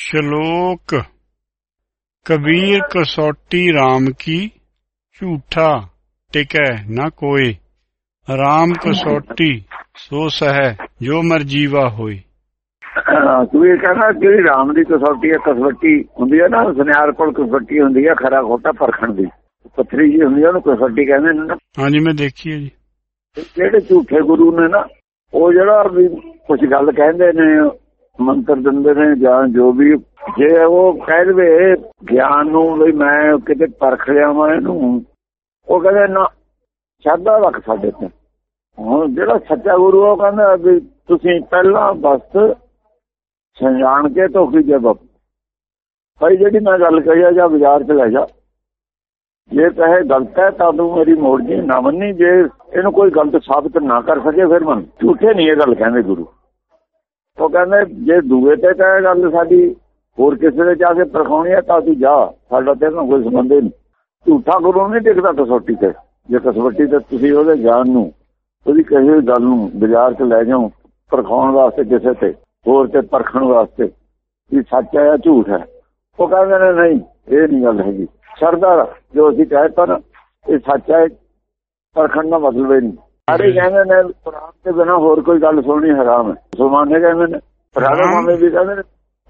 ਸ਼ਲੋਕ ਕਬੀਰ ਕਸੌਟੀ RAM ਕੀ ਝੂਠਾ ਟਿਕੈ ਨਾ ਕੋਏ। RAM ਕਸੌਟੀ ਸੋ ਸਹਿ ਜੋ ਮਰਜੀਵਾ ਹੋਈ ਕਬੀਰ ਕਹਿੰਦਾ ਜਿਹੜੀ ਰਾਮ ਦੀ ਕਸੌਟੀ ਹੈ ਕਸਵੱਟੀ ਹੁੰਦੀ ਹੈ ਨਾ ਸੁਨਿਆਰ ਕੋਲ ਕਸਵੱਟੀ ਹੁੰਦੀ ਹੈ ਖਰਾ ਖੋਟਾ ਪਰਖਣ ਦੀ। ਪੱਥਰੀ ਜੀ ਹੁੰਦੀ ਹੈ ਉਹਨੂੰ ਕਸਵੱਟੀ ਕਹਿੰਦੇ ਨੇ ਨਾ। ਹਾਂਜੀ ਮੈਂ ਦੇਖੀ ਹੈ ਜੀ। ਜਿਹੜੇ ਝੂਠੇ ਗੁਰੂ ਨੇ ਨਾ ਉਹ ਜਿਹੜਾ ਵੀ ਕੁਝ ਗੱਲ ਕਹਿੰਦੇ ਨੇ ਮੰਤਰ ਦਿੰਦੇ ਨੇ ਜਾਂ ਜੋ ਵੀ, ਜੇ ਉਹ ਕਹਿ ਦੇਵੇ ਗਿਆਨ ਨੂੰ ਵੀ ਮੈਂ ਕਿਤੇ ਪਰਖ ਲਿਆ ਮੈਂ ਇਹਨੂੰ, ਉਹ ਕਹਿੰਦੇ ਨਾ, ਸ਼ਰਧਾ ਰੱਖ ਸਾਡੇ ਤੇ। ਹੁਣ ਜਿਹੜਾ ਸੱਚਾ ਗੁਰੂ ਉਹ ਕਹਿੰਦਾ ਵੀ ਤੁਸੀਂ ਪਹਿਲਾਂ ਬਸ ਜਾਣ ਕੇ ਧੋਖੀ ਜੇ ਬਾਪ ਭਾਈ ਜਿਹੜੀ ਮੈਂ ਗੱਲ ਕਹੀ ਆ, ਜਾਂ ਬਾਜ਼ਾਰ 'ਚ ਲੈ ਜਾ। ਜੇ ਕਹੇ ਗਲਤ ਹੈ, ਤਾਂ ਤੂੰ ਮੇਰੀ ਮੋੜ ਜੀ ਨਾ ਮੰਨੀ। ਜੇ ਇਹਨੂੰ ਕੋਈ ਗਲਤ ਸਾਬਤ ਨਾ ਕਰ ਸਕੇ, ਫਿਰ ਮੰਨ। ਝੂਠੇ ਨਹੀਂ ਇਹ ਗੱਲ ਕਹਿੰਦੇ ਗੁਰੂ। ਉਹ ਕਹਿੰਦੇ, ਜੇ ਦੂਏ ਤੇ ਕਹੇ ਗੱਲ ਸਾਡੀ, ਹੋਰ ਕਿਸੇ ਦੇ ਜਾ ਕੇ ਪਰਖਾਉਣੀ ਹੈ ਤਾਂ ਤੂੰ ਜਾ। ਸਾਡਾ ਤੇ ਨਾਲ ਕੋਈ ਸੰਬੰਧ ਨਹੀਂ। ਝੂਠਾ ਗੁਰੂ ਨਹੀਂ ਟਿਕਦਾ ਕਸੌਟੀ ਤੇ। ਜੇ ਕਸੌਟੀ ਤੇ ਤੁਸੀਂ ਉਹਦੇ ਗਿਆਨ ਨੂੰ, ਉਹਦੀ ਕਹੀ ਹੋਈ ਗੱਲ ਨੂੰ ਬਾਜ਼ਾਰ 'ਚ ਲੈ ਜਾਓ ਪਰਖਾਉਣ ਵਾਸਤੇ ਕਿਸੇ ਤੇ, ਹੋਰ ਤੇ ਪਰਖਣ ਵਾਸਤੇ, ਵੀ ਸੱਚ ਹੈ ਜਾਂ ਝੂਠ ਹੈ। ਉਹ ਕਹਿੰਦੇ ਨੇ, ਨਹੀਂ, ਇਹ ਨਹੀਂ ਗੱਲ ਹੈਗੀ। ਸਰਦਾਰ ਜੋ ਅਸੀਂ ਕਹਿਤਾ ਨਾ ਇਹ ਸੱਚ ਹੈ ਪਰਖਣ ਦਾ ਮਤਲਬ ਹੀ ਨਹੀਂ। ਸਾਰੇ ਕਹਿੰਦੇ ਨੇ ਕੁਰਾਨ ਦੇ ਬਿਨਾ ਹੋਰ ਕੋਈ ਗੱਲ ਸੁਣਨੀ ਹਰਾਮ ਹੈ। ਮੁਸਲਮਾਨ ਕਹਿੰਦੇ ਨੇ ਰਾਜਾ ਮਾਮੇ ਵੀ ਕਹਿੰਦੇ ਨੇ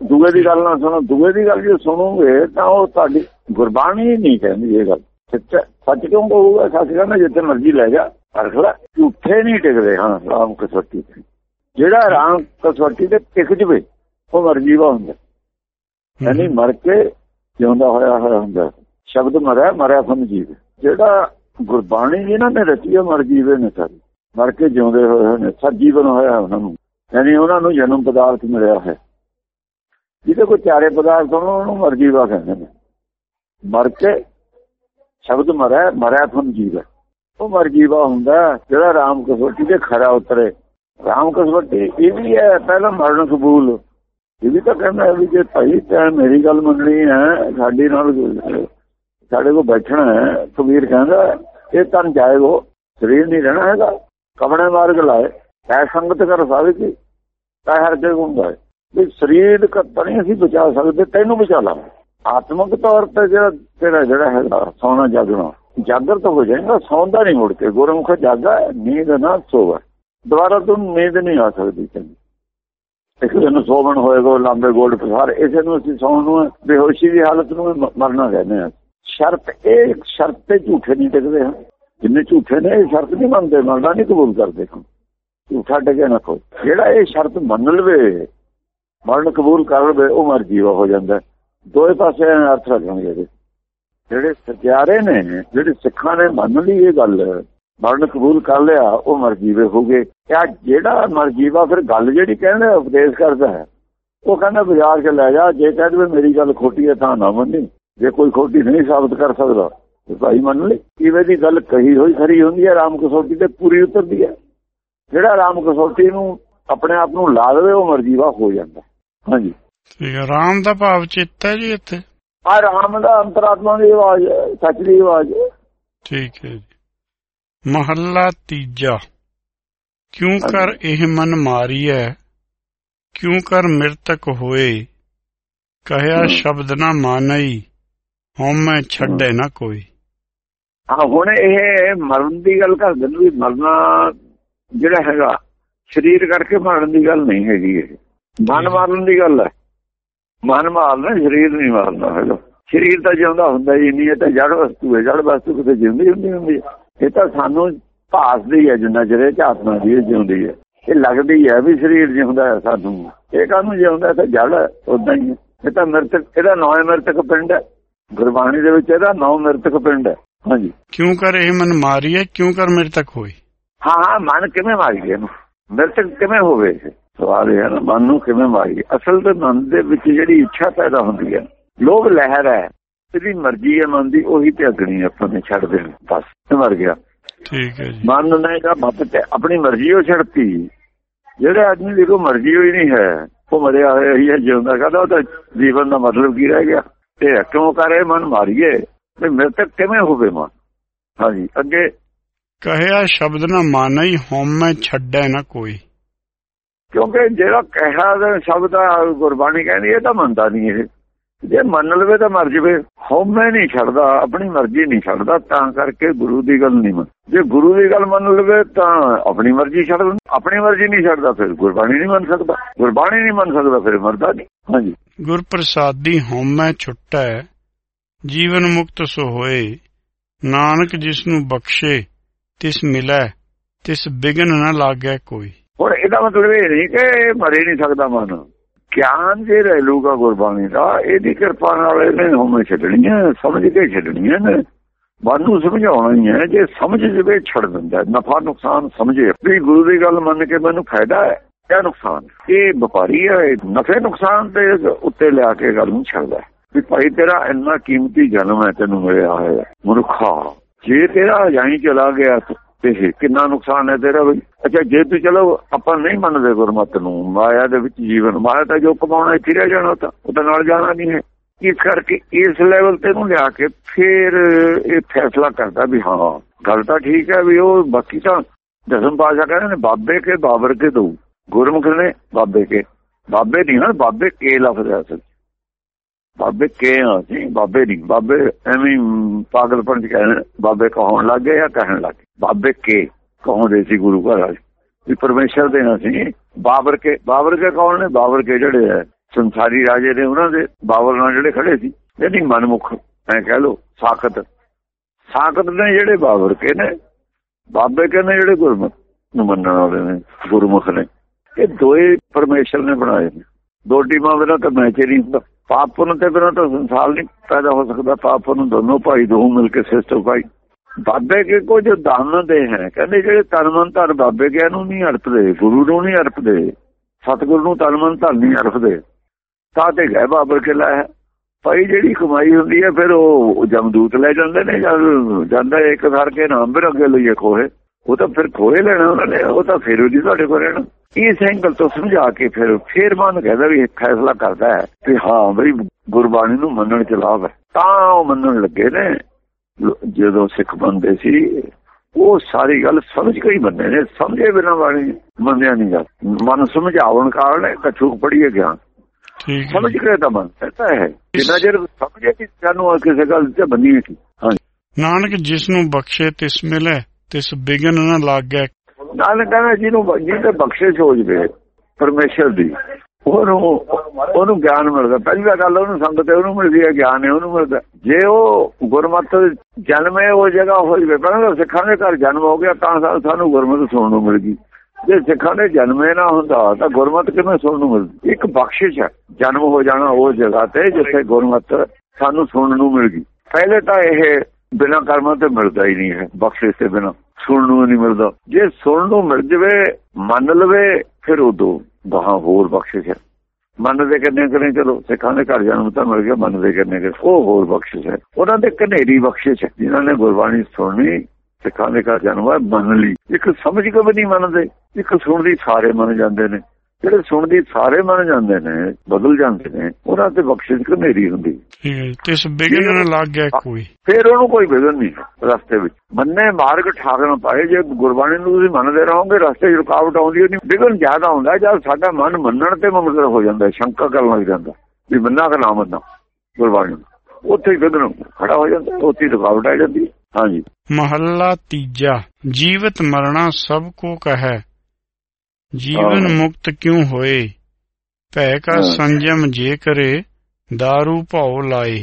ਦੂਏ ਦੀ ਗੱਲ ਨਾ ਸੁਣੋ ਦੂਏ ਦੀ ਗੱਲ ਜੇ ਸੁਣੋਗੇ ਤਾਂ ਉਹ ਤੁਹਾਡੀ ਗੁਰਬਾਣੀ ਨਹੀਂ ਕਹਿੰਦੀ ਇਹ ਗੱਲ। ਸੱਚ ਸੱਚ ਕਿਉਂ ਕਹੂਗਾ? ਸੱਚ ਕਹਿੰਦਾ ਜਿੱਥੇ ਮਰਜ਼ੀ ਲੈ ਜਾ ਪਰਖ ਲੈ ਝੂਠੇ ਨਹੀਂ ਟਿਕਦੇ ਹਾਂ ਰਾਮ ਕਸਵੱਟੀ ਤੇ। ਜਿਹੜਾ ਰਾਮ ਕਸਵੱਟੀ ਤੇ ਟਿਕ ਜਵੇ ਉਹ ਮਰਜੀਵਾ ਹੁੰਦਾ। ਯਾਨੀ ਮਰ ਕੇ ਜਿਉਂਦਾ ਹੋਇਆ ਹੋਇਆ ਹੁੰਦਾ। ਸ਼ਬਦ ਮਰਿਆ ਮਰਿਆ ਫਨ ਜੀਵ ਜਿਹੜਾ ਗੁਰਬਾਣੀ ਇਹਨਾਂ ਨੇ ਰਚੀ ਹੈ ਮਰ ਜੀਵੇ ਨੇ ਸਾਰੇ। ਮਰ ਕੇ ਜਿਉਂਦੇ ਹੋਏ ਨੇ ਸਜੀਵਨ ਹੋਇਆ ਉਹਨਾਂ ਨੂੰ। ਯਾਨੀ ਉਹਨਾਂ ਨੂੰ ਜਨਮ ਪਦਾਰਥ ਮਿਲਿਆ ਹੈ। ਜਿਹਦੇ ਕੋਈ ਚਾਰੇ ਪਦਾਰਥ ਹੋਣ, ਉਹਨੂੰ ਮਰਜੀਵਾ ਕਹਿੰਦੇ ਨੇ। ਮਰ ਕੇ ਸ਼ਬਦ ਮਰਿਆ ਮਰਿਆ ਫਨ ਜੀਵ ਉਹ ਮਰਜੀਵਾ ਹੁੰਦਾ ਜਿਹੜਾ ਰਾਮ ਕਸਵੱਟੀ ਦੇ ਖਰਾ ਉਤਰੇ। ਰਾਮ ਕਸਵੱਟੀ ਇਹ ਵੀ ਹੈ, ਪਹਿਲਾਂ ਮਰਨ ਕਬੂਲ। ਇਹ ਵੀ ਤਾਂ ਕਹਿੰਦਾ ਵੀ ਜੇ ਭਾਈ ਤੈਂ ਮੇਰੀ ਗੱਲ ਮੰਨਣੀ ਹੈ, ਸਾਡੀ ਨਾਲ ਸਾਡੇ ਕੋਲ ਬੈਠਣਾ ਹੈ, ਕਬੀਰ ਕਹਿੰਦਾ, ਇਹ ਤਨ ਜਾਏਗੋ, ਸਰੀਰ ਨਹੀਂ ਰਹਿਣਾ ਹੈਗਾ, ਕਮਣੇ ਮਾਰਗ ਲਾਏ ਐ ਸੰਗਤ ਕਰ ਸਾਵੇ ਤਾਂ ਹਰ ਕੇ ਹੁੰਦਾ ਵੀ ਸਰੀਰ ਤਾਂ ਨਹੀਂ ਅਸੀਂ ਬਚਾ ਸਕਦੇ, ਤੈਨੂੰ ਬਚਾ ਲਾ ਆਤਮਿਕ ਤੌਰ ਤੇ ਜਿਹੜਾ ਤੇਰਾ ਜਿਹੜਾ ਹੈਗਾ, ਸੌਣਾ, ਜਾਗਣਾ, ਜਾਗਰ ਤਾਂ ਹੋ ਜਾਏਗਾ, ਸੌਂਦਾ ਨਹੀਂ ਮੁੜ ਕੇ, ਗੁਰਮੁਖ ਜਾਗਾ ਨੀਂਦ ਨਾ ਸੋਵਾ। ਦੁਬਾਰਾ ਤੂੰ ਨੀਂਦ ਨਹੀਂ ਆ ਸਕਦੀ ਤੈਨੂੰ। ਇੱਕ ਦਿਨ ਸੋਵਣ ਹੋਏਗਾ, ਲਾਂਬੇ ਗੋਲਡ ਪਸਾਰ, ਇਸੇ ਨੂੰ ਅਸੀਂ ਸੌਣ ਨੂੰ ਬੇਹੋਸ਼ੀ ਦੀ ਹਾਲਤ ਨੂੰ ਮਰਨਾ ਕਹਿੰਦੇ ਆ ਸ਼ਰਤ, ਇਹ ਸ਼ਰਤ ਤੇ ਝੂਠੇ ਨਹੀਂ ਟਿਕਦੇ ਹਨ। ਜਿੰਨੇ ਝੂਠੇ ਨੇ, ਇਹ ਸ਼ਰਤ ਨਹੀਂ ਮੰਨਦੇ ਮਰਨਾ ਨਹੀਂ, ਕਬੂਲ ਕਰਦੇ ਝੂਠਾ ਟਿਕੇ ਨਾ ਕੋਈ। ਜਿਹੜਾ ਇਹ ਸ਼ਰਤ ਮੰਨ ਲਵੇ ਮਰਨ ਕਬੂਲ ਕਰ ਲਵੇ, ਉਹ ਮਰ ਜੀਵਾ ਹੋ ਜਾਂਦਾ ਦੋਏ ਪਾਸੇ ਅਰਥ ਰੱਖਣਗੇ ਇਹਦੇ। ਜਿਹੜੇ ਸਤਿਆਰੇ ਨੇ, ਜਿਹੜੇ ਸਿੱਖਾਂ ਨੇ ਮੰਨ ਲਈ ਇਹ ਗੱਲ ਮਰਨ ਕਬੂਲ ਕਰ ਲਿਆ, ਉਹ ਮਰਜੀਵੇ ਹੋ ਗਏ ਕਿਆ ਜਿਹੜਾ ਮਰਜੀਵਾ ਫਿਰ ਗੱਲ ਜਿਹੜੀ ਕਹਿੰਦਾ ਉਪਦੇਸ਼ ਕਰਦਾ ਹੈ। ਉਹ ਕਹਿੰਦਾ, ਬਾਜ਼ਾਰ 'ਚ ਲੈ ਜਾ, ਜੇ ਕਹਿ ਦੇਵੇ ਮੇਰੀ ਗੱਲ ਖੋਟੀ ਹੈ, ਤਾਂ ਨਾ ਮੰਨੀ। ਜੇ ਕੋਈ ਖੋਟੀ ਨਹੀਂ ਸਾਬਤ ਕਰ ਸਕਦਾ ਤੇ ਭਾਈ ਮੰਨ ਲਈ ਕਿਵੇਂ ਦੀ ਗੱਲ ਕਹੀ ਹੋਈ ਖਰੀ ਹੁੰਦੀ ਹੈ ਰਾਮ ਕਸੌਟੀ ਤੇ ਪੂਰੀ ਉਤਰਦੀ ਹੈ। ਜਿਹੜਾ ਰਾਮ ਕਸੌਟੀ ਨੂੰ ਆਪਣੇ ਆਪ ਨੂੰ ਲਾ ਦੇਵੇ ਉਹ ਮਰਜੀਵਾ ਹੋ ਜਾਂਦਾ। ਹਾਂਜੀ। ਠੀਕ ਹੈ ਰਾਮ ਦਾ ਭਾਵ ਚਿੱਤ ਹੈ ਜੀ ਇੱਥੇ? ਆ ਰਾਮ ਦਾ ਅੰਤਰਾਤਮਾ ਦੀ ਆਵਾਜ਼ ਸੱਚ ਦੀ ਆਵਾਜ਼ ਠੀਕ ਹੈ ਜੀ। ਮਹੱਲਾ ਤੀਜਾ। ਕਿਉਂ ਕਰ ਇਹ ਮਨ ਮਾਰੀਐ ਕਿਉਂ ਕਰ ਮਿਰਤਕ ਹੋਏ? ਕਹਿਆ ਸ਼ਬਦ ਨਾ ਮਾਨਈ। ਹਉਮੈ ਛੱਡੇ ਨਾ ਕੋਈ। ਹਾਂ ਹੁਣ ਇਹ ਮਰਨ ਦੀ ਗੱਲ ਕਰਦੇ ਨੇ ਵੀ ਮਰਨਾ ਜਿਹੜਾ ਹੈਗਾ ਸਰੀਰ ਕਰਕੇ ਮਰਨ ਦੀ ਗੱਲ ਨਹੀਂ ਹੈਗੀ ਇਹ। ਮਨ ਮਾਰਨ ਦੀ ਗੱਲ ਹੈ। ਮਨ ਮਾਰਨਾ ਸਰੀਰ ਨਹੀਂ ਮਾਰਨਾ ਹੈਗਾ। ਸਰੀਰ ਤਾਂ ਜਿਉਂਦਾ ਹੁੰਦਾ ਹੀ ਨਹੀਂ ਇਹ ਤਾਂ ਜੜ ਵਸਤੂ ਹੈ ਜੜ ਵਸਤੂ ਕਿਤੇ ਜਿਉਂਦੀ ਹੁੰਦੀ ਹੁੰਦੀ ਇਹ ਤਾਂ ਸਾਨੂੰ ਭਾਸਦੀ ਹੈ ਜਿੰਨਾ ਚਿਰ ਚ ਆਤਮਾ ਦੀ ਜਿਉਂਦੀ ਹੈ। ਇਹ ਲੱਗਦੀ ਹੈ ਵੀ ਸਰੀਰ ਜਿਉਂਦਾ ਹੈ ਸਾਨੂੰ। ਇਹ ਕਾਹਨੂੰ ਜਿਉਂਦਾ ਤਾਂ ਜੜ ਉਦਾਂ ਹੀ ਇਹ ਤਾਂ ਮਿਰਤਕ ਇਹਦਾ ਨੌ ਮਿਰਤਕ ਪਿੰਡ ਹੈ। ਗੁਰਬਾਣੀ ਦੇ ਵਿੱਚ ਇਹਦਾ ਨੌ ਮਿਰਤਕ ਪਿੰਡ ਹੈ। ਹਾਂਜੀ। ਕਿਉਂ ਕਰ ਇਹ ਮਨ ਮਾਰੀਐ ਕਿਉਂ ਕਰ ਮਿਰਤਕ ਹੋਈ? ਹਾਂ ਹਾਂ ਮਨ ਕਿਵੇਂ ਮਾਰੀ ਇਹਨੂੰ? ਮਿਰਤਕ ਕਿਵੇਂ ਹੋਵੇ ਸਵਾਲ ਇਹ ਹੈ ਨਾ ਮਨ ਨੂੰ ਕਿਵੇਂ ਮਾਰੀ ਅਸਲ ਤੇ ਮਨ ਦੇ ਵਿੱਚ ਜਿਹੜੀ ਇੱਛਾ ਪੈਦਾ ਹੁੰਦੀ ਹੈ ਲੋਭ ਲਹਿਰ ਹੈ। ਜਿਹਦੀ ਮਰਜ਼ੀ ਹੈ ਮਨ ਦੀ ਉਹੀ ਤਿਆਗਣੀ ਆਪਾਂ ਨੇ ਛੱਡ ਦੇਣੀ। ਬਸ ਮਰ ਗਿਆ। ਠੀਕ ਹੈ ਜੀ। ਮਨ ਨੇ ਕਹਾ ਮਤ ਤੇ ਆਪਣੀ ਮਰਜ਼ੀ ਉਹ ਛੱਡਤੀ। ਜਿਹੜੇ ਆਦਮੀ ਦੀ ਕੋਈ ਮਰਜ਼ੀ ਹੋਈ ਨਹੀਂ ਹੈ ਉਹ ਮਰਿਆ ਹੋਇਆ ਹੀ ਹੈ ਜਿਉਂਦਾ ਕਹਿੰਦਾ ਉਹ ਤਾਂ ਜੀਵਨ ਦਾ ਮਤਲਬ ਕੀ ਰਹਿ ਗਿਆ? ਤੇ ਕਿਉਂ ਕਰੇ ਮਨ ਮਾਰੀਏ? ਤੇ ਮੇਰੇ ਤੱਕ ਕਿਵੇਂ ਹੋਵੇ ਮਨ? ਹਾਂਜੀ ਅੱਗੇ। ਕਹਿਆ ਸ਼ਬਦ ਨਾ ਮਾਨਈ ਹਉਮੈ ਛੱਡੈ ਨਾ ਕੋਈ। ਕਿਉਂਕਿ ਜਿਹੜਾ ਕਹਿਆ ਦਾ ਸ਼ਬਦ ਆ ਗੁਰਬਾਣੀ ਕਹਿੰਦੀ ਇਹ ਤਾਂ ਮੰਨਦਾ ਨਹੀਂ ਇਹ। ਜੇ ਮੰਨ ਲਵੇ ਤਾਂ ਮਰ ਜਵੇ ਹਉਮੈ ਨਹੀਂ ਛੱਡਦਾ ਆਪਣੀ ਮਰਜ਼ੀ ਨਹੀਂ ਛੱਡਦਾ ਤਾਂ ਕਰਕੇ ਗੁਰੂ ਦੀ ਗੱਲ ਨਹੀਂ ਮੰਨ ਜੇ ਗੁਰੂ ਦੀ ਗੱਲ ਮੰਨ ਲਵੇ ਤਾਂ ਆਪਣੀ ਮਰਜ਼ੀ ਛੱਡ ਆਪਣੀ ਮਰਜ਼ੀ ਨਹੀਂ ਛੱਡਦਾ ਫਿਰ ਗੁਰਬਾਣੀ ਨਹੀਂ ਮੰਨ ਸਕਦਾ। ਗੁਰਬਾਣੀ ਨਹੀਂ ਮੰਨ ਸਕਦਾ ਫਿਰ ਮਰਦਾ ਨਹੀਂ। ਹਾਂਜੀ। ਗੁਰ ਪ੍ਰਸਾਦੀ ਹਉਮੈ ਛੁੱਟੈ ਜੀਵਨ ਮੁਕਤ ਸੋ ਹੋਏ। ਨਾਨਕ ਜਿਸ ਨੂੰ ਬਖਸ਼ੇ ਤਿਸ ਮਿਲੈ ਤਿਸ ਬਿਗਨ ਨਾ ਲਾਗੈ ਕੋਈ। ਹੁਣ ਇਹਦਾ ਮਤਲਬ ਇਹ ਨਹੀਂ ਕਿ ਮਰੇ ਨਹੀਂ ਸਕਦਾ ਮਨ। ਗਿਆਨ ਜੇ ਰਹਿ ਲੂਗਾ ਗੁਰਬਾਣੀ ਦਾ, ਇਹਦੀ ਕਿਰਪਾ ਨਾਲ ਇਹਨੇ ਹਉਮੈ ਛੱਡਣੀਆਂ, ਸਮਝ ਕੇ ਛੱਡਣੀਆਂ ਨੇ। ਮਨ ਨੂੰ ਸਮਝਾਉਣਾ ਹੀ ਹੈ, ਜੇ ਸਮਝ ਜਵੇ ਛੱਡ ਦਿੰਦਾ, ਨਫਾ ਨੁਕਸਾਨ ਸਮਝੇ। ਵੀ ਗੁਰੂ ਦੀ ਗੱਲ ਮੰਨ ਕੇ ਮੈਨੂੰ ਫਾਇਦਾ ਹੈ ਜਾਂ ਨੁਕਸਾਨ? ਇਹ ਵਪਾਰੀ ਹੈ ਨਫੇ ਨੁਕਸਾਨ ਦੇ ਉੱਤੇ ਲਿਆ ਕੇ ਗੱਲ ਨੂੰ ਛੱਡਦਾ ਵੀ ਭਾਈ ਤੇਰਾ ਇੰਨਾ ਕੀਮਤੀ ਜਨਮ ਹੈ, ਤੈਨੂੰ ਮਿਲਿਆ ਹੋਇਆ ਮਨੁੱਖਾ, ਜੇ ਤੇਰਾ ਜਾਈ ਚਲਾ ਗਿਆ ਤੇ ਕਿੰਨਾ ਨੁਕਸਾਨ ਹੈ ਤੇਰਾ ਬਈ? ਅੱਛਾ, ਜੇ ਤੂੰ ਚਲੋ ਆਪਾਂ ਨਹੀਂ ਮੰਨਦੇ ਗੁਰਮਤ ਨੂੰ, ਮਾਇਆ ਦੇ ਵਿੱਚ ਜੀਵਨ, ਮਾਇਆ ਤਾਂ ਜੋ ਕਮਾਉਣਾ ਇੱਥੇ ਰਹਿ ਜਾਣਾ ਤਾਂ ਉਹਦੇ ਨਾਲ ਜਾਣਾ ਨਹੀਂ ਹੈ। ਇਸ ਕਰਕੇ ਇਸ ਲੈਵਲ ਤੇ ਨੂੰ ਲਿਆ ਕੇ ਫਿਰ ਇਹ ਫੈਸਲਾ ਕਰਦਾ ਵੀ ਹਾਂ, ਗੱਲ ਤਾਂ ਠੀਕ ਹੈ ਵੀ ਉਹ ਬਾਕੀ ਤਾਂ ਦਸਮ ਪਾਸ਼ਾ ਕਹਿੰਦੇ ਨੇ, ਬਾਬੇ ਕੇ ਬਾਬਰ ਕੇ ਦੋ। ਗੁਰਮੁਖ ਨੇ ਬਾਬੇ ਕੇ। ਬਾਬੇ ਨਹੀਂ ਹਨ ਬਾਬੇ ਕੇ ਲਫ਼ਜ਼ ਹੈ ਅਸਲ ਬਾਬੇ ਕੇ ਆ ਜੀ ਬਾਬੇ ਨਹੀਂ, ਬਾਬੇ ਐਵੇਂ ਪਾਗਲਪਣ ਚ ਕਹਿੰਦੇ ਬਾਬੇ ਕਹਾਉਣ ਲੱਗੇ ਜਾਂ ਕਹਿਣ ਲੱਗੇ ਬਾਬੇ ਕੇ ਕਹਾਉਂਦੇ ਸੀ ਗੁਰੂ ਘਰ ਵਾਲੇ? ਵੀ ਪਰਮੇਸ਼ਰ ਦੇ ਨਾਂ ਸੀ। ਬਾਬਰ ਕੇ ਬਾਬਰ ਕੇ ਕੌਣ ਨੇ? ਬਾਬਰ ਕੇ ਜਿਹੜੇ ਹੈ, ਸੰਸਾਰੀ ਰਾਜੇ ਨੇ ਉਹਨਾਂ ਦੇ ਬਾਬਰ ਨਾਲ ਜਿਹੜੇ ਖੜੇ ਸੀ। ਯਾਨੀ ਮਨਮੁਖ, ਐ ਕਹਿ ਲੋ ਸਾਖਤ। ਸਾਖਤ ਨੇ ਜਿਹੜੇ ਬਾਬਰ ਕੇ ਨੇ, ਬਾਬੇ ਕੇ ਨੇ ਜਿਹੜੇ ਗੁਰਮੁਖ ਨੂੰ ਮੰਨਣ ਵਾਲੇ ਨੇ, ਗੁਰਮੁਖ ਨੇ। ਇਹ ਦੋਏ ਪਰਮੇਸ਼ਰ ਨੇ ਬਣਾਏ ਨੇ। ਦੋ ਟੀਮਾਂ ਬਿਨਾਂ ਤਾਂ ਮੈਚ ਨਹੀਂ ਹੁੰਦਾ। ਪਾਪ ਪੁੰਨ ਤੇ ਬਿਨਾਂ ਤਾਂ ਸੰਸਾਰ ਨਹੀਂ ਪੈਦਾ ਹੋ ਸਕਦਾ। ਪਾਪ ਪੁੰਨ ਦੋਨੋਂ ਭਾਈ ਦੋ ਮਿਲ ਕੇ ਸਿਸਟਮ ਭਾਈ। ਬਾਬੇ ਕੇ ਕੋ ਜੋ ਦਾਨ ਦੇ ਹੈ। ਕਹਿੰਦੇ ਜਿਹੜੇ ਤਨ ਮਨ ਧਨ ਬਾਬੇ ਕੇ ਨੂੰ ਨਹੀਂ ਅਰਪਦੇ, ਗੁਰੂ ਨੂੰ ਨਹੀਂ ਅਰਪਦੇ, ਸਤਿਗੁਰੂ ਨੂੰ ਤਨ ਮਨ ਧਨ ਨਹੀਂ ਅਰਪਦੇ, ਤਾਂ ਤੇ ਗਏ ਬਾਬਰ ਕੇ ਲਾਇਆ ਭਾਈ ਜਿਹੜੀ ਕਮਾਈ ਹੁੰਦੀ ਹੈ, ਫਿਰ ਉਹ ਜਮਦੂਤ ਲੈ ਜਾਂਦੇ ਨੇ ਜਾਂਦਾ ਇੱਕ ਧਰ ਕੇ ਨਾਮ ਵੀ ਅੱਗੇ ਲਈਏ ਖੋਹੇ। ਉਹ ਤਾਂ ਫਿਰ ਖੋਹੇ ਲੈਣਾ ਉਹਨਾਂ ਨੇ, ਉਹ ਤਾਂ ਫਿਰ ਉਹਦੀ ਤੁਹਾਡੇ ਕੋਲ ਰਹਿਣਾ। ਇਸ ਐਂਗਲ ਤੋਂ ਸਮਝਾ ਕੇ ਫਿਰ ਫੇਰ ਮਨ ਕਹਿੰਦਾ ਵੀ ਫੈਸਲਾ ਕਰਦਾ ਹੈ ਕਿ ਹਾਂ ਬਈ ਗੁਰਬਾਣੀ ਨੂੰ ਮੰਨਣ ਚ ਲਾਭ ਹੈ। ਤਾਂ ਉਹ ਮੰਨਣ ਲੱਗੇ ਨੇ। ਜਦੋਂ ਸਿੱਖ ਬੰਦੇ ਸੀ ਉਹ ਸਾਰੀ ਗੱਲ ਸਮਝ ਕੇ ਹੀ ਮੰਨੇ ਨੇ ਸਮਝੇ ਬਿਨਾਂ ਵਾਲੀ ਮੰਨਿਆ ਨਹੀਂ ਜਾ ਮਨ ਸਮਝਾਉਣ ਕਾਰਨ ਕਛੂਕ ਪੜੀਏ ਗਿਆ ਸਮਝ ਕੇ ਤਾਂ ਮਨ ਕਹਤਾ ਹੈ। ਜਿੰਨਾ ਚਿਰ ਸਮਝੇ ਕਿ ਸਾਨੂੰ ਕਿਸੇ ਗੱਲ ਤੇ ਬੰਨੀ ਹੈ ਹਾਂਜੀ। ਨਾਨਕ ਜਿਸ ਨੂੰ ਬਖਸ਼ੇ ਤਿਸ ਮਿਲੈ ਤਿਸ ਬਿਗਨ ਨਾ ਲਾਗੈ। ਨਾਲ ਕਹਿੰਦਾ ਜਿਹਨੂੰ ਜਿਹਦੇ ਬਖਸ਼ਿਸ਼ ਹੋ ਜਵੇ ਪਰਮੇਸ਼ਰ ਦੀ। ਉਹਨੂੰ ਉਹਨੂੰ ਗਿਆਨ ਮਿਲਦਾ। ਪਹਿਲੀ ਗੱਲ ਉਹਨੂੰ ਸੰਗਤ ਉਹਨੂੰ ਮਿਲਦੀ ਹੈ, ਗਿਆਨ ਹੈ, ਉਹਨੂੰ ਮਿਲਦਾ। ਜੇ ਉਹ ਗੁਰਮਤ ਜਨਮੇ ਉਹ ਜਗ੍ਹਾ ਹੋ ਜਵੇ, ਪਹਿਲਾਂ ਸਿੱਖਾਂ ਦੇ ਘਰ ਜਨਮ ਹੋ ਗਿਆ, ਤਾਂ ਸਾਨੂੰ ਗੁਰਮਤ ਸੁਣਨ ਨੂੰ ਮਿਲ ਗਈ ਜੇ ਸਿੱਖਾਂ ਦੇ ਜਨਮੇ ਨਾ ਹੁੰਦਾ, ਤਾਂ ਗੁਰਮਤ ਕਿਵੇਂ ਸੁਣਨ ਨੂੰ ਮਿਲਦੀ? ਇੱਕ ਬਖਸ਼ਿਸ਼ ਹੈ, ਜਨਮ ਹੋ ਜਾਣਾ ਉਹ ਜਗ੍ਹਾ ਤੇ, ਜਿੱਥੇ ਗੁਰਮਤ ਸਾਨੂੰ ਸੁਣਨ ਨੂੰ ਮਿਲ ਗਈ ਪਹਿਲੇ ਤਾਂ ਇਹ ਬਿਨਾਂ ਕਰਮਾਂ ਤੇ ਮਿਲਦਾ ਹੀ ਨਹੀਂ ਹੈ, ਬਖਸ਼ਿਸ਼ ਤੇ ਬਿਨਾਂ ਸੁਣਨ ਨੂੰ ਨਹੀਂ ਮਿਲਦਾ। ਜੇ ਸੁਣਨ ਨੂੰ ਮਿਲ ਜਵੇ, ਮੰਨ ਲਵੇ, ਫਿਰ ਉਦੋਂ ਗਾਹਾਂ ਹੋਰ ਬਖਸ਼ਿਸ਼ ਹੈ ਮੰਨਦੇ ਕਿੰਨੇ ਕਰੇ ਚਲੋ, ਸਿੱਖਾਂ ਦੇ ਘਰ ਜਨਮ ਤਾਂ ਮਿਲ ਗਿਆ, ਮੰਨਦੇ ਕਿੰਨੇ ਕਰੇ ਉਹ ਹੋਰ ਬਖਸ਼ਿਸ਼ ਹੈ ਉਹਨਾਂ ਦੇ ਕਨੇਰੀ ਬਖਸ਼ਿਸ਼ ਹੈ ਜਿਨ੍ਹਾਂ ਨੇ ਗੁਰਬਾਣੀ ਸੁਣਨੀ, ਸਿੱਖਾਂ ਦੇ ਘਰ ਜਨਮ ਹੈ ਮੰਨ ਲਈ। ਇੱਕ ਸਮਝ ਕੇ ਵੀ ਨਹੀਂ ਮੰਨਦੇ, ਇੱਕ ਸੁਣਦੀ ਸਾਰੇ ਮੰਨ ਜਾਂਦੇ ਨੇ। ਜਿਹੜੇ ਸੁਣਦੀ ਸਾਰੇ ਮੰਨ ਜਾਂਦੇ ਨੇ ਬਦਲ ਜਾਂਦੇ ਨੇ ਉਹਨਾਂ ਤੇ ਬਖਸ਼ਿਸ਼ ਕਨੇਰੀ ਹੁੰਦੀ ਹੈ। ਤਿਸ ਬਿਗਨ ਲਾਗੈ ਕੋਈ। ਫਿਰ ਉਹਨੂੰ ਕੋਈ ਵਿਗਨ ਨਹੀਂ ਰਸਤੇ ਵਿੱਚ। ਮੰਨੇ ਮਾਰਗ ਨਾ ਪਾਏ ਜੇ ਗੁਰਬਾਣੀ ਨੂੰ ਤੁਸੀਂ ਮੰਨਦੇ ਰਹੋਗੇ ਰਸਤੇ 'ਚ ਰੁਕਾਵਟ ਆਉਂਦੀ ਨਹੀਂ ਵਿਗਨ ਜ਼ਿਆਦਾ ਹੁੰਦਾ ਜਦ ਸਾਡਾ ਮਨ ਮੰਨਣ ਤੇ ਮੁਮਕਨ ਹੋ ਜਾਂਦਾ ਸ਼ੰਕਾ ਕਰਨ ਲੱਗ ਜਾਂਦਾ ਵੀ ਮੰਨਾ ਕਿ ਨਾ ਮੰਨਾ ਗੁਰਬਾਣੀ ਉੱਥੇ ਹੀ ਵਿਗਨ ਖੜਾ ਹੋ ਜਾਂਦਾ ਉੱਥੇ ਹੀ ਰੁਕਾਵਟ ਆ ਜਾਂਦੀ ਹਾਂਜੀ। ਮਹੱਲਾ ਤੀਜਾ ਜੀਵਤ ਮਰਣਾ ਸਭ ਕੋ ਕਹੈ ਜੀਵਨ ਮੁਕਤ ਕਿਉ ਹੋਏ ਭੈ ਕਾ ਸੰਜਮ ਜੇ ਕਰੇ दारू ਭਾਉ ਲਾਏ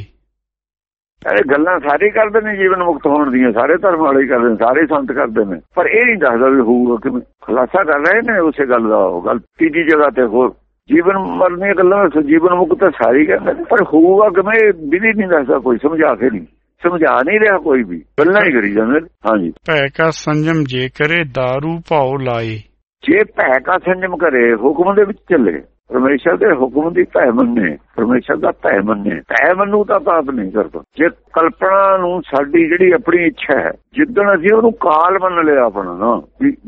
ਇਹ ਗੱਲਾਂ ਸਾਰੇ ਕਰਦੇ ਨੇ ਜੀਵਨ ਮੁਕਤ ਹੋਣ ਦੀਆਂ ਸਾਰੇ ਧਰਮ ਵਾਲੇ ਕਰਦੇ ਨੇ ਸਾਰੇ ਸੰਤ ਕਰਦੇ ਨੇ ਪਰ ਇਹ ਨਹੀਂ ਦੱਸਦਾ ਵੀ ਹੋਊਗਾ ਕਿਵੇਂ ਖੁਲਾਸਾ ਕਰ ਰਹੇ ਨੇ ਉਸੇ ਗੱਲ ਦਾ ਉਹ ਗੱਲ ਤੀਜੀ ਜਗ੍ਹਾ ਤੇ ਹੋਰ ਜੀਵਨ ਮਰਨ ਦੀਆਂ ਗੱਲਾਂ ਜੀਵਨ ਮੁਕਤ ਤਾਂ ਸਾਰੀ ਕਹਿੰਦੇ ਨੇ ਪਰ ਹੋਊਗਾ ਕਿਵੇਂ ਵਿਧੀ ਨਹੀਂ ਦੱਸਦਾ ਕੋਈ ਸਮਝਾ ਕੇ ਨਹੀਂ ਸਮਝਾ ਨਹੀਂ ਰਿਹਾ ਕੋਈ ਵੀ ਗੱਲਾਂ ਹੀ ਕਰੀ ਜਾਂਦੇ ਹਾਂਜੀ ਭੈ ਕਾ ਸੰਜਮ ਜੇ ਕਰੇ दारू ਭਾਉ ਲਾਏ ਜੇ ਭੈ ਕਾ ਸੰਜਮ ਕਰੇ, ਹੁਕਮ ਦੇ ਵਿੱਚ ਚੱਲੇ। ਪਰਮੇਸ਼ਰ ਦੇ ਹੁਕਮ ਦੀ ਭੈ ਮੰਨੇ, ਪਰਮੇਸ਼ਰ ਦਾ ਭੈ ਮੰਨੇ। ਭੈ ਮੰਨੂ ਤਾਂ ਪਾਪ ਨਹੀਂ ਕਰਦਾ। ਜੇ ਕਲਪਨਾ ਨੂੰ ਸਾਡੀ ਜਿਹੜੀ ਆਪਣੀ ਇੱਛਾ ਹੈ, ਜਿੱਦਣ ਅਸੀਂ ਉਹਨੂੰ ਕਾਲ ਮੰਨ ਲਿਆ ਆਪਣਾ ਨਾ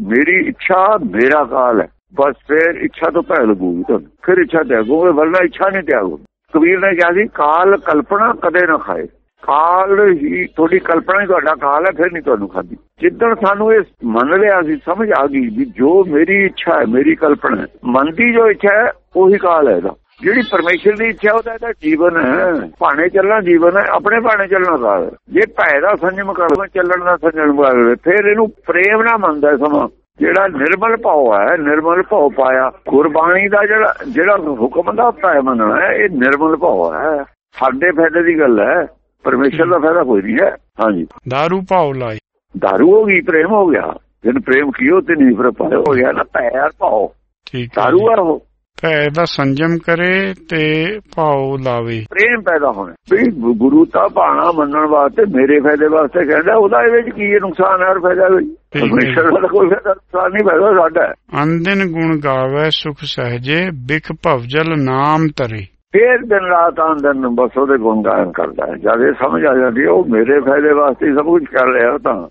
ਮੇਰੀ ਇੱਛਾ ਮੇਰਾ ਕਾਲ ਹੈ, ਬਸ ਫਿਰ ਇੱਛਾ ਤੋਂ ਭੈ ਲੱਗੂਗੀ ਤੁਹਾਨੂੰ। ਫਿਰ ਇੱਛਾ ਤਿਆਗੋਗੇ ਵਰਨਾ ਇੱਛਾ ਨਹੀਂ ਤਿਆਗੋ ਕਬੀਰ ਨੇ ਕਿਹਾ ਸੀ, ਕਾਲ ਕਲਪਨਾ ਕਦੇ ਨਾ ਖਾਏ। ਕਾਲ ਹੀ, ਤੁਹਾਡੀ ਕਲਪਨਾ ਹੀ ਤੁਹਾਡਾ ਕਾਲ ਹੈ, ਫਿਰ ਨਹੀਂ ਤੁਹਾਨੂੰ ਖਾਦੀ ਜਿੱਦਣ ਸਾਨੂੰ ਇਹ ਮੰਨ ਲਿਆ ਸੀ, ਸਮਝ ਆ ਗਈ ਵੀ ਜੋ ਮੇਰੀ ਇੱਛਾ ਹੈ, ਮੇਰੀ ਕਲਪਨਾ ਹੈ। ਮਨ ਦੀ ਜੋ ਇੱਛਾ ਹੈ, ਉਹੀ ਕਾਲ ਹੈ ਇਹਦਾ। ਜਿਹੜੀ ਪਰਮੇਸ਼ਰ ਦੀ ਇੱਛਾ, ਉਹਦਾ ਇਹਦਾ ਜੀਵਨ ਹੈ। ਭਾਣੇ ਚੱਲਣਾ ਜੀਵਨ ਹੈ, ਆਪਣੇ ਭਾਣੇ ਚੱਲਣਾ ਕਾਲ ਹੈ। ਜੇ ਭੈ ਦਾ ਸੰਜਮ ਕਰੋ ਚੱਲਣ ਦਾ ਸੰਜਮ ਕਰੋ ਫਿਰ ਇਹਨੂੰ ਪ੍ਰੇਮ ਨਾ ਮੰਨਦਾ ਸਮਾਂ। ਜਿਹੜਾ ਨਿਰਮਲ ਭਾਵ ਹੈ, ਨਿਰਮਲ ਭਾਵ ਪਾਇਆ, ਗੁਰਬਾਣੀ ਦਾ ਜਿਹੜਾ ਜਿਹੜਾ ਹੁਕਮ ਦਾ ਭੈ ਮੰਨਣਾ ਇਹ ਨਿਰਮਲ ਭਾਵ ਹੈ। ਸਾਡੇ ਫਾਇਦੇ ਦੀ ਗੱਲ ਹੈ। ਪਰਮੇਸ਼ਰ ਦਾ ਫਾਇਦਾ ਕੋਈ ਨਹੀਂ ਹੈ। ਹਾਂਜੀ। दारू ਭਾਉ ਲਾਈ ਦਾਰੂ ਹੋ ਗਈ ਪ੍ਰੇਮ ਹੋ ਗਿਆ। ਜਿਹਨ ਪ੍ਰੇਮ ਕੀਓ ਤੇ ਨਹੀਂ ਫਿਰ ਪਾਇਓ ਹੋ ਗਿਆ ਨਾ ਪੈਰ ਭਾਓ ਠੀਕ ਜੀ। ਆ ਉਹ। ਭੈ ਦਾ ਸੰਜਮ ਕਰੇ ਤੇ ਭਾਉ ਲਾਵੇ। ਪ੍ਰੇਮ ਪੈਦਾ ਹੋਣਾ ਵੀ ਗੁਰੂ ਤਾਂ ਬਾਣਾ ਮੰਨਣ ਵਾਸਤੇ ਮੇਰੇ ਫਾਇਦੇ ਵਾਸਤੇ ਕਹਿੰਦਾ ਉਹਦਾ ਇਹਦੇ ਵਿੱਚ ਕੀ ਨੁਕਸਾਨ ਹੈ ਔਰ ਫਾਇਦਾ ਵੀ। ਪਰਮੇਸ਼ਰ ਦਾ ਕੋਈ ਫਾਇਦਾ ਨੁਕਸਾਨ ਨਹੀਂ ਫਾਇਦਾ ਸਾਡਾ। ਅੰਦਿਨ ਗੁਣ ਗਾਵੇ ਸੁਖ ਸਹਜੇ ਬਿਖ ਭਵਜਲ ਨਾਮ ਤਰੇ। ਫੇਰ ਦਿਨ ਰਾਤ ਆਂਦਨ ਬਸ ਉਹਦੇ ਗੁਣ ਗਾਇਨ ਕਰਦਾ ਹੈ। ਜਦ ਇਹ ਸਮਝ ਆ ਜਾਂਦੀ ਉਹ ਮੇਰੇ ਫਾਇਦੇ ਵਾਸਤੇ ਸਭ ਕੁਝ ਕਰ ਰਿਹਾ ਤਾਂ।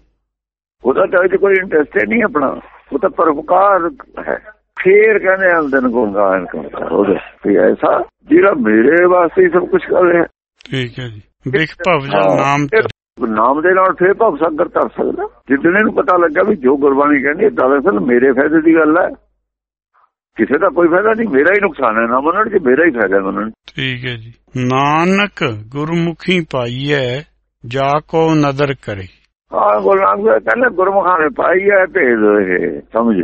ਉਹਦਾ ਤਾਂ ਕੋਈ ਇੰਟਰਸਟ ਨਹੀਂ ਆਪਣਾ। ਉਹ ਤਾਂ ਪਰਉਪਕਾਰ ਹੈ। ਫੇਰ ਕਹਿੰਦੇ ਆਂਦਨ ਗੁਣ ਗਾਇਨ ਕਰਦਾ ਉਹਦੇ। ਵੀ ਐਸਾ ਜਿਹੜਾ ਮੇਰੇ ਵਾਸਤੇ ਸਭ ਕੁਝ ਕਰ ਰਿਹਾ ਠੀਕ ਹੈ ਜੀ। ਬਿਖ ਭਵਜਲ ਹਾਂ, ਨਾਮ ਨਾਮ ਦੇ ਨਾਲ ਫੇਰ ਭਵ ਸੰਗਤ ਕਰ ਸਕਦਾ। ਜਿੱਦਣ ਇਹਨੂੰ ਪਤਾ ਲੱਗਾ ਵੀ ਜੋ ਗੁਰਬਾਣੀ ਕਹਿੰਦੀ ਹੈ ਦਰਅਸਲ ਮੇਰੇ ਫਾਇਦੇ ਦੀ ਗੱਲ ਹੈ। ਕਿਸੇ ਦਾ ਕੋਈ ਫਾਇਦਾ ਨਹੀਂ ਮੇਰਾ ਹੀ ਨੁਕਸਾਨ ਹੈ ਨਾ ਮੰਨਣ ਚ ਮੇਰਾ ਹੀ ਫਾਇਦਾ ਮੰਨਣ ਠੀਕ ਹੈ ਜੀ। ਨਾਨਕ ਗੁਰਮੁਖੀ ਪਾਈਐ ਜਾ ਕੋ ਨਦਰ ਕਰੇ। ਹਾਂ ਗੁਰੂ ਨਾਨਕ ਸਾਹਿਬ ਕਹਿੰਦੇ ਗੁਰਮੁਖਾਂ ਨੇ ਪਾਈ ਹੈ ਭੇਦ ਇਹ ਸਮਝ।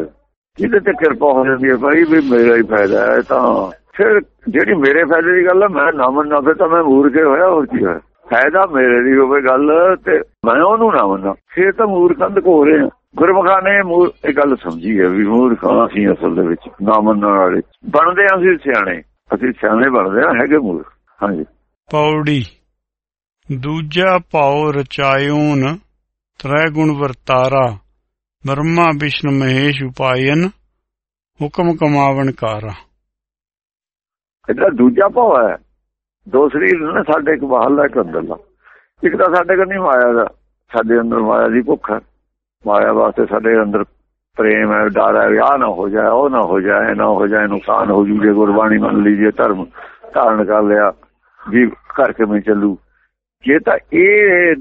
ਜਿਹਦੇ ਤੇ ਕਿਰਪਾ ਹੋ ਜਾਂਦੀ ਹੈ ਭਾਈ ਵੀ ਮੇਰਾ ਹੀ ਫਾਇਦਾ ਹੈ ਤਾਂ ਫਿਰ ਜਿਹੜੀ ਮੇਰੇ ਫਾਇਦੇ ਦੀ ਗੱਲ ਹੈ ਮੈਂ ਨਾ ਮੰਨਾਂ ਫਿਰ ਤਾਂ ਮੈਂ ਮੂਰਖ ਹੀ ਹੋਇਆ ਹੋਰ ਕੀ ਹੋਇਆ। ਫਾਇਦਾ ਮੇਰੇ ਦੀ ਹੋਵੇ ਗੱਲ ਤੇ ਮੈਂ ਉਹਨੂੰ ਨਾ ਮੰਨਾਂ। ਫਿਰ ਤਾਂ ਮੂਰਖੰਦ ਕੋ ਰਹੇ ਹਾਂ ਗੁਰਮੁਖਾਂ ਨੇ ਇਹ ਗੱਲ ਸਮਝੀ ਹੈ ਵੀ ਮੂਰਖਾਂ ਅਸੀਂ ਅਸਲ ਦੇ ਵਿੱਚ ਨਾ ਮੰਨਣ ਵਾਲੇ। ਬਣਦੇ ਹਾਂ ਅਸੀਂ ਸਿਆਣੇ। ਅਸੀਂ ਸਿਆਣੇ ਬਣਦੇ ਹਾਂ ਹੈਗੇ ਮੂਰਖ। ਹਾਂਜੀ। ਪੌੜੀ। ਦੂਜਾ ਭਾਉ ਰਚਾਇਓਨ ਤ੍ਰੈ ਗੁਣ ਵਰਤਾਰਾ। ਬ੍ਰਹਮਾ ਵਿਸ਼ਨੂੰ ਮਹੇਸ਼ ਉਪਾਇਨ ਹੁਕਮ ਕਮਾਵਣ ਕਾਰਾ। ਇਹਦਾ ਦੂਜਾ ਭਾਵ ਹੈ। ਦੋ ਸਰੀਰ ਨੇ ਸਾਡੇ ਇੱਕ ਬਾਹਰਲਾ ਇੱਕ ਅੰਦਰਲਾ ਇੱਕ ਤਾਂ ਸਾਡੇ ਕੋਲ ਨਹੀਂ ਮਾਇਆ ਦਾ ਸਾਡੇ ਅੰਦਰ ਮਾਇਆ ਦੀ ਭੁੱਖ ਹੈ। ਮਾਇਆ ਵਾਸਤੇ ਸਾਡੇ ਅੰਦਰ ਪ੍ਰੇਮ ਹੈ, ਡਰ ਹੈ ਆ ਨਾ ਹੋ ਜਾਏ, ਉਹ ਨਾ ਹੋ ਜਾਏ ਨਾ ਹੋ ਜਾਏ, ਨੁਕਸਾਨ ਹੋ ਜੂ, ਜੇ ਗੁਰਬਾਣੀ ਮੰਨ ਲਈਏ, ਧਰਮ ਧਾਰਨ ਕਰ ਲਿਆ, ਵੀ ਘਰ ਕਿਵੇਂ ਚੱਲੂ। ਜੇ ਤਾਂ ਇਹ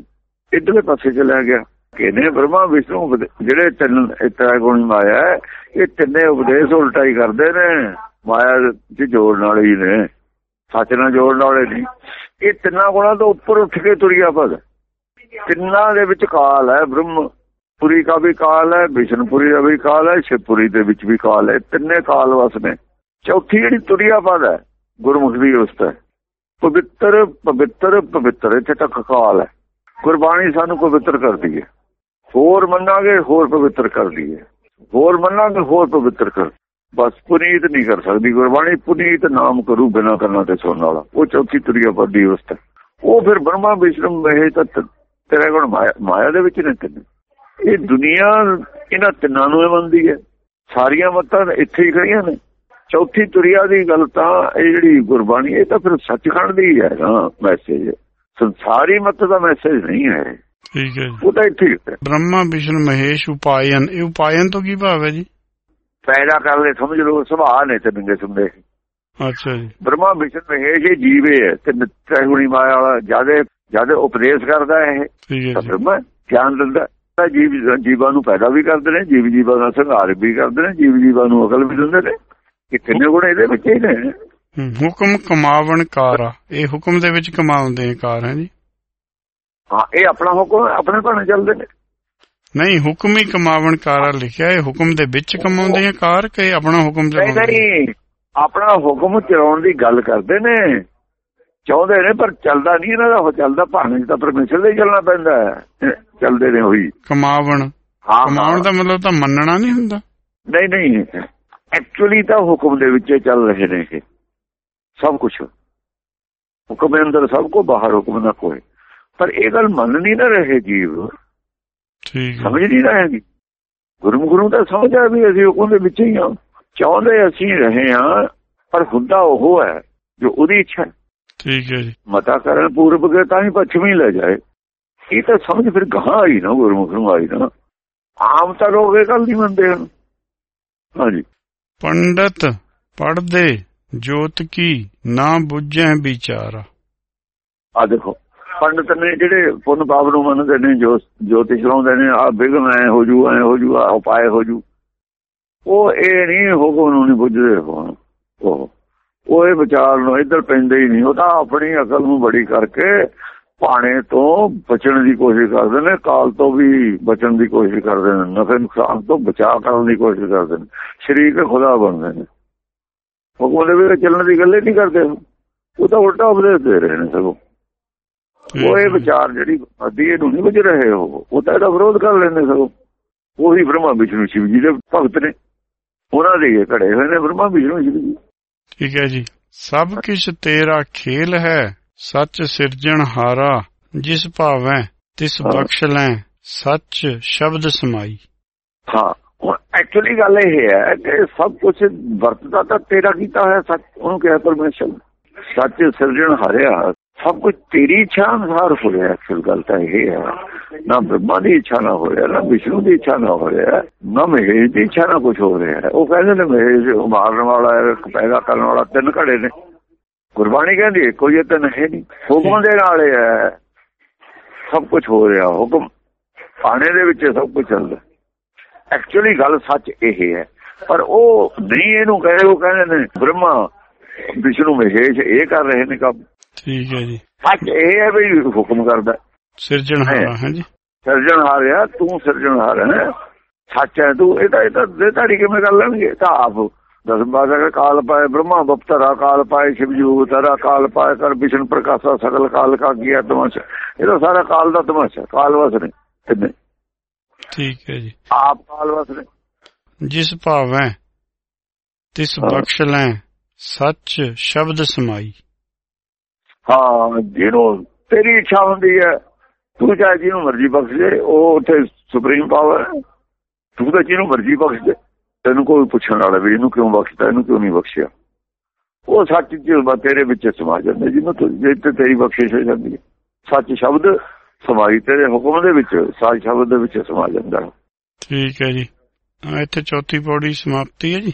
ਇਧਰਲੇ ਪਾਸੇ ਚਲਾ ਗਿਆ ਕਿਨੇ ਬ੍ਰਹਮਾ, ਵਿਸ਼ਨੂੰ ਜਿਹੜੇ ਤਿੰਨ ਇਤਰਾ ਗੁਣ ਮਾਇਆ ਇਹ ਤਿੰਨੇ ਉਪਦੇਸ਼ ਉਲਟਾ ਹੀ ਕਰਦੇ ਨੇ। ਮਾਇਆ ਚ ਜੋੜਨ ਵਾਲੇ ਹੀ ਨੇ, ਸੱਚ ਨਾਲ ਜੋੜਨ ਵਾਲੇ ਨਹੀਂ। ਇਹ ਤਿੰਨਾਂ ਗੁਣਾਂ ਤੋਂ ਉੱਪਰ ਉੱਠ ਕੇ ਤੁਰਿਆ ਭਗ ਤਿੰਨਾਂ ਦੇ ਵਿੱਚ ਕਾਲ ਹੈ ਬ੍ਰਹਮ। ਪੁਰੀ ਦਾ ਵੀ ਕਾਲ ਹੈ ਵਿਸ਼ਨਪੁਰੀ ਦਾ ਵੀ ਕਾਲ ਹੈ, ਸ਼ਿਵਪੁਰੀ ਦੇ ਵਿੱਚ ਵੀ ਕਾਲ ਹੈ। ਤਿੰਨੇ ਕਾਲ ਵਸ ਨੇ। ਚੌਥੀ ਜਿਹੜੀ ਤੁਰਿਆ ਪਦ ਹੈ, ਗੁਰਮੁਖ ਦੀ ਉਸਤ ਪਵਿੱਤਰ ਪਵਿੱਤਰ ਪਵਿੱਤਰ, ਇੱਥੇ ਤੱਕ ਕਾਲ ਹੈ। ਗੁਰਬਾਣੀ ਸਾਨੂੰ ਪਵਿੱਤਰ ਕਰਦੀ ਹੈ। ਹੋਰ ਮੰਨਾਂਗੇ, ਹੋਰ ਪਵਿੱਤਰ ਕਰਦੀ ਹੈ। ਹੋਰ ਮੰਨਾਂਗੇ, ਹੋਰ ਪਵਿੱਤਰ ਕਰ ਬਸ ਪੁਨੀਤ ਨਹੀਂ ਕਰ ਸਕਦੀ ਗੁਰਬਾਣੀ। ਪੁਨੀਤ ਨਾਮ ਕਰੂ ਬਿਨਾ ਕਰਨਾ ਤੇ ਸੁਣਨ ਵਾਲਾ। ਉਹ ਚੌਥੀ ਤੁਰਿਆ ਪਦ ਦੀ ਉਸਤ ਹੈ ਉਹ ਫਿਰ ਬ੍ਰਹਮਾ, ਵਿਸ਼ਨੂੰ ਮਹੇਸ਼ ਤਤ ਤੇਰੇ ਕੋਲ ਮਾਇਆ ਮਾਇਆ ਦੇ ਵਿੱਚ ਨੇ ਤਿੰਨ। ਇਹ ਦੁਨੀਆ ਇਹਨਾਂ ਤਿੰਨਾਂ ਨੂੰ ਹੀ ਮੰਨਦੀ ਹੈ। ਸਾਰੀਆਂ ਮੱਤਾਂ ਇੱਥੇ ਹੀ ਖੜੀਆਂ ਨੇ। ਚੌਥੀ ਤੁਰਿਆ ਦੀ ਗੱਲ ਤਾਂ ਇਹ ਜਿਹੜੀ ਗੁਰਬਾਣੀ ਇਹ ਤਾਂ ਫਿਰ ਸੱਚਖੰਡ ਦੀ ਹੈ ਨਾ ਮੈਸੇਜ ਸੰਸਾਰੀ ਮੱਤ ਦਾ ਮੈਸੇਜ ਨਹੀਂ ਹੈ। ਠੀਕ ਹੈ ਜੀ। ਉਹ ਤਾਂ ਇੱਥੇ ਹੀ ਬ੍ਰਹਮਾ ਵਿਸ਼ਨੂੰ ਮਹੇਸ਼ ਉਪਾਇਨ ਇਹ ਉਪਾਇਨ ਤੋਂ ਕੀ ਭਾਵ ਹੈ ਜੀ? ਪੈਦਾ ਕਰ ਲੈ ਸਮਝ ਲਓ ਸੁਭਾਅ ਨੇ ਤੇ ਨੰਗੇ ਸੁਣਦੇ ਅੱਛਾ ਜੀ। ਬ੍ਰਹਮਾ ਵਿਸ਼ਨ ਮਹੇਸ਼ ਇਹ ਜੀਵੇ ਹੈ ਤੇ ਤ੍ਰੈਗੁਣੀ ਮਾਇਆ ਵਾਲਾ ਜਿਆਦੇ ਜਿਆਦੇ ਉਪਦੇਸ਼ ਕਰਦਾ ਹੈ ਇਹ। ਠੀਕ ਹੈ ਤਾਂ ਜੀ। ਬ੍ਰਹਮਾ ਗਿਆਨ ਦਿੰਦਾ। ਜੀਵ ਜੀਵਾਂ ਨੂੰ ਪੈਦਾ ਵੀ ਕਰਦੇ ਨੇ ਜੀਵ ਜੀਵਾਂ ਦਾ ਸੰਘਾਰ ਵੀ ਕਰਦੇ ਨੇ ਜੀਵ ਜੀਵਾਂ ਨੂੰ ਅਕਲ ਵੀ ਦਿੰਦੇ ਨੇ। ਇਹ ਕਿੰਨੇ ਗੁਣ ਇਹਦੇ ਵਿੱਚ ਹੀ ਨੇ। ਹੁਕਮ ਕਮਾਵਣ ਕਾਰਾ ਇਹ ਹੁਕਮ ਦੇ ਵਿੱਚ ਕਮਾਉਂਦੇ ਕਾਰ ਹੈ ਜੀ? ਹਾਂ ਇਹ ਆਪਣਾ ਹੁਕਮ ਆਪਣੇ ਭਾਣੇ ਚੱਲਦੇ ਨੇ। ਨਹੀਂ ਹੁਕਮ ਹੀ ਕਮਾਵਣ ਕਾਰਾ ਲਿਖਿਆ ਹੈ ਹੁਕਮ ਦੇ ਵਿੱਚ ਕਮਾਉਂਦੇ ਆ ਕਾਰ ਕਿ ਆਪਣਾ ਹੁਕਮ ਚਲਾਉਂਦੇ? ਨਹੀਂ ਆਪਣਾ ਹੁਕਮ ਚਲਾਉਣ ਦੀ ਗੱਲ ਕਰਦੇ ਨੇ। ਚਾਹੁੰਦੇ ਨੇ ਪਰ ਚੱਲਦਾ ਨਹੀਂ ਇਹਨਾਂ ਦਾ। ਉਹ ਚੱਲਦਾ ਭਾਣੇ ਤਾਂ ਪਰਮੇਸ਼ਰ ਦਾ ਚੱਲਣਾ ਪੈਂਦਾ ਚੱਲਦੇ ਨੇ ਉਹੀ। ਕਮਾਵਣ। ਕਮਾਉਣ ਦਾ ਮਤਲਬ ਤਾਂ ਮੰਨਣਾ ਨਹੀਂ ਹੁੰਦਾ। ਨਹੀਂ ਨਹੀਂ। ਐਕਚੁਅਲੀ ਤਾਂ ਹੁਕਮ ਦੇ ਵਿੱਚ ਚੱਲ ਰਹੇ ਨੇ ਇਹ। ਸਭ ਕੁਝ ਹੁਕਮ ਦੇ ਅੰਦਰ ਸਭ ਕੋ ਬਾਹਰ ਹੁਕਮ ਨਾ ਕੋਈ। ਪਰ ਇਹ ਗੱਲ ਮੰਨ ਨਹੀਂ ਨਾ ਰਹੇ ਜੀਵ। ਠੀਕ ਸਮਝ ਨਹੀਂ ਰਹੇ। ਜੀ ਗੁਰਮੁਖ ਨੂੰ ਤਾਂ ਸਮਝ ਆ ਵੀ ਅਸੀਂ ਹੁਕਮ ਦੇ ਵਿੱਚ ਹੀ ਹਾਂ। ਚਾਹੁੰਦੇ ਅਸੀਂ ਰਹੇ ਹਾਂ ਪਰ ਹੁੰਦਾ ਉਹ ਹੈ ਜੋ ਉਹਦੀ ਇੱਛਾ। ਠੀਕ ਹੈ ਜੀ। ਮਤਾ ਕਰਨ ਪੂਰਬ ਕੇ ਤਾਂ ਹੀ ਪੱਛਮੀ ਲੈ ਜਾਏ। ਇਹ ਤਾਂ ਸਮਝ ਫਿਰ ਗਾਂ ਆਈ ਨਾ ਗੁਰਮੁਖ ਨੂੰ ਆਈ ਨਾ। ਆਮ ਤਾਂ ਲੋਕ ਇਹ ਗੱਲ ਨਹੀਂ ਮੰਨਦੇ ਹਾਂਜੀ। ਪੰਡਤ ਪੜਦੇ ਜੋਤ ਕੀ ਨਾ ਬੁੱਝੈ ਵਿਚਾਰਾ। ਆ ਦੇਖੋ ਪੰਡਤ ਨੇ ਜਿਹੜੇ ਪੁੰਨ ਪਾਪ ਨੂੰ ਮੰਨਦੇ ਨੇ ਜੋ ਜੋਤਿਸ਼ ਲਾਉਂਦੇ ਨੇ ਆ ਬਿਗਮ ਐ ਹੋ ਜੂ ਐ ਹੋ ਜੂ ਆ ਉਪਾਏ ਹੋ ਜੂ। ਉਹ ਇਹ ਨਹੀਂ ਹੁਕਮ ਨੂੰ ਨਹੀਂ ਬੁੱਝਦੇ ਹੋਣ। ਉਹ ਉਹ ਇਹ ਵਿਚਾਰ ਨੂੰ ਇੱਧਰ ਪੈਂਦੇ ਹੀ ਨਹੀਂ। ਉਹ ਤਾਂ ਆਪਣੀ ਅਕਲ ਨੂੰ ਬੜੀ ਕਰਕੇ ਪਾਣੇ ਤੋਂ ਬਚਣ ਦੀ ਕੋਸ਼ਿਸ਼ ਕਰਦੇ ਨੇ ਕਾਲ ਤੋਂ ਵੀ ਬਚਣ ਦੀ ਕੋਸ਼ਿਸ਼ ਕਰਦੇ ਨੇ। ਨਫੇ ਨੁਕਸਾਨ ਤੋਂ ਬਚਾਅ ਕਰਨ ਦੀ ਕੋਸ਼ਿਸ਼ ਕਰਦੇ ਨੇ। ਸ਼ਰੀਕ ਖੁਦਾ ਬਣਦੇ ਨੇ। ਹੁਕਮ ਦੇ ਵਿੱਚ ਚੱਲਣ ਦੀ ਗੱਲ ਹੀ ਨਹੀਂ ਕਰਦੇ। ਉਹ ਤਾਂ ਉਲਟਾ ਉਪਦੇਸ਼ ਦੇ ਰਹੇ ਨੇ ਸਗੋਂ। ਉਹ ਇਹ ਵਿਚਾਰ ਜਿਹੜੀ ਆਦੀ ਇਹਨੂੰ ਨਹੀਂ ਬੁੱਝ ਰਹੇ ਉਹ। ਉਹ ਤਾਂ ਇਹਦਾ ਵਿਰੋਧ ਕਰ ਲੈਂਦੇ ਸਗੋਂ। ਉਹੀ ਬ੍ਰਹਮਾ ਵਿਸ਼ਨੂੰ ਸ਼ਿਵ ਜੀ ਦੇ ਭਗਤ ਨੇ। ਉਹਨਾਂ ਦੇ ਘੜੇ ਹੋਏ ਨੇ ਬ੍ਰਹਮਾ ਵਿਸ਼ਨੂੰ ਸ਼ਿਵ ਜੀ ਠੀਕ ਹੈ ਜੀ। ਸਭ ਕੁਝ ਤੇਰਾ ਖੇਲ ਹੈ ਸੱਚ ਸਿਰਜਣ ਹਾਰਾ ਜਿਸ ਭਾਵੈ ਤਿਸ ਹਾਂ। ਬਖਸ਼ ਲੈ ਸੱਚ ਸ਼ਬਦ ਸਮਾਈ। ਹਾਂ ਹੁਣ ਐਕਚੁਅਲੀ ਗੱਲ ਇਹ ਹੈ ਕਿ ਸਭ ਕੁਝ ਵਰਤਦਾ ਤਾਂ ਤੇਰਾ ਕੀਤਾ ਹੋਇਆ ਸੱਚ ਉਹਨੂੰ ਕਿਹਾ ਪਰਮੇਸ਼ਰ। ਸੱਚ ਸਿਰਜਣ ਹਾਰਿਆ ਸਭ ਕੁਝ ਤੇਰੀ ਇੱਛਾ ਅਨੁਸਾਰ ਹੋ ਰਿਹਾ ਐਕਚੁਅਲ ਗੱਲ ਤਾਂ ਇਹ ਹੈ। ਨਾ ਬ੍ਰਹਮਾ ਦੀ ਇੱਛਾ ਨਾ ਹੋ ਰਿਹਾ ਨਾ ਵਿਸ਼ਨੂੰ ਦੀ ਇੱਛਾ ਨਾ ਹੋ ਰਿਹਾ ਨਾ ਮਹੇਸ਼ ਦੀ ਇੱਛਾ ਨਾ ਕੁਝ ਹੋ ਰਿਹਾ। ਉਹ ਕਹਿੰਦੇ ਨੇ ਮਹੇਸ਼ ਮਾਰਨ ਵਾਲਾ ਪੈਦਾ ਕਰਨ ਵਾਲਾ ਤਿੰਨ ਘੜੇ ਨੇ। ਗੁਰਬਾਣੀ ਕਹਿੰਦੀ ਕੋਈ ਇਹ ਹੈ ਨਹੀਂ। ਹੁਕਮ ਦੇ ਨਾਲ ਹੈ। ਸਭ ਕੁਝ ਹੋ ਰਿਹਾ ਹੁਕਮ। ਪਾਣੇ ਦੇ ਵਿੱਚ ਸਭ ਕੁਝ ਚੱਲਦਾ। ਐਕਚੁਅਲੀ ਗੱਲ ਸੱਚ ਇਹ ਹੈ। ਪਰ ਉਹ ਨਹੀਂ ਇਹਨੂੰ ਕਹੇ ਉਹ ਕਹਿੰਦੇ ਨੇ ਬ੍ਰਹਮਾ ਵਿਸ਼ਨੂੰ ਮਹੇਸ਼ ਇਹ ਕਰ ਰਹੇ ਨੇ ਕੰਮ। ਠੀਕ ਹੈ ਜੀ। ਸੱਚ ਇਹ ਹੈ ਵੀ ਹੁਕਮ ਕਰਦਾ। ਸਿਰਜਣ ਹਾਰਾ ਹਾਂਜੀ। ਸਿਰਜਣ ਹਾਰਿਆ ਤੂੰ ਸਿਰਜਣ ਹੈ ਸੱਚ ਹੈ ਤੂੰ ਇਹ ਤਾਂ ਇਹ ਤਾਂ ਦੇ ਧਾੜੀ ਕਿਵੇਂ ਕਰ ਲੈਣਗੇ? ਤਾਂ ਆਪ ਦਸਮ ਬਾਜ਼ਾ ਕਾਲ ਪਾਏ ਬ੍ਰਹਮਾ ਬਪਤਰਾ ਕਾਲ ਪਾਏ ਸ਼ਿਵਜੂ ਤਰਾ ਕਾਲ ਪਾਏ ਕਰ ਵਿਸ਼ਨ ਪ੍ਰਕਾਸ਼ਾ ਸਗਲ ਕਾਲ ਕਾ ਕੀਆ ਤਮਾਸ਼ਾ ਇਹ ਤਾਂ ਸਾਰਾ ਕਾਲ ਦਾ ਤਮਾਸ਼ਾ ਕਾਲ ਵਸ ਨੇ ਤਿੰਨੇ ਠੀਕ ਹੈ ਜੀ। ਆਪ ਕਾਲ ਵਸ ਨੇ ਜਿਸ ਭਾਵੈ ਤਿਸ ਹਾਂ। ਬਖਸ਼ ਲੈ ਸੱਚ ਸ਼ਬਦ ਸਮਾਈ। ਹਾਂ ਜਿਹਨੂੰ ਤੇਰੀ ਇੱਛਾ ਹੁੰਦੀ ਹੈ ਤੂੰ ਚਾਹੇ ਜਿਹਨੂੰ ਮਰਜ਼ੀ ਬਖਸ਼ ਉਹ ਉੱਥੇ ਸੁਪਰੀਮ ਪਾਵਰ ਤੂੰ ਤਾਂ ਜਿਹਨੂੰ ਮਰਜ਼ੀ ਬਖਸ਼ ਦੇ। ਤੈਨੂੰ ਕੋਈ ਪੁੱਛਣ ਵਾਲਾ ਵੀ ਇਹਨੂੰ ਕਿਉਂ ਬਖਸ਼ਦਾ ਇਹਨੂੰ ਕਿਉਂ ਨਹੀਂ ਬਖਸ਼ਿਆ? ਉਹ ਸੱਚ ਜਜ਼ਬਾ ਤੇਰੇ ਵਿੱਚ ਸਮਾ ਜਾਂਦਾ ਜਿਹਨੂੰ ਤੂੰ ਜੇ ਤੇ ਤੇਰੀ ਬਖਸ਼ਿਸ਼ ਹੋ ਜਾਂਦੀ ਹੈ। ਸੱਚ ਸ਼ਬਦ ਸਮਾਈ ਤੇਰੇ ਹੁਕਮ ਦੇ ਵਿੱਚ ਸੱਚ ਸ਼ਬਦ ਦੇ ਵਿੱਚ ਸਮਾ ਜਾਂਦਾ ਠੀਕ ਹੈ ਜੀ। ਹਾਂ, ਇੱਥੇ ਚੌਥੀ ਪੌੜੀ ਸਮਾਪਤੀ ਹੈ ਜੀ।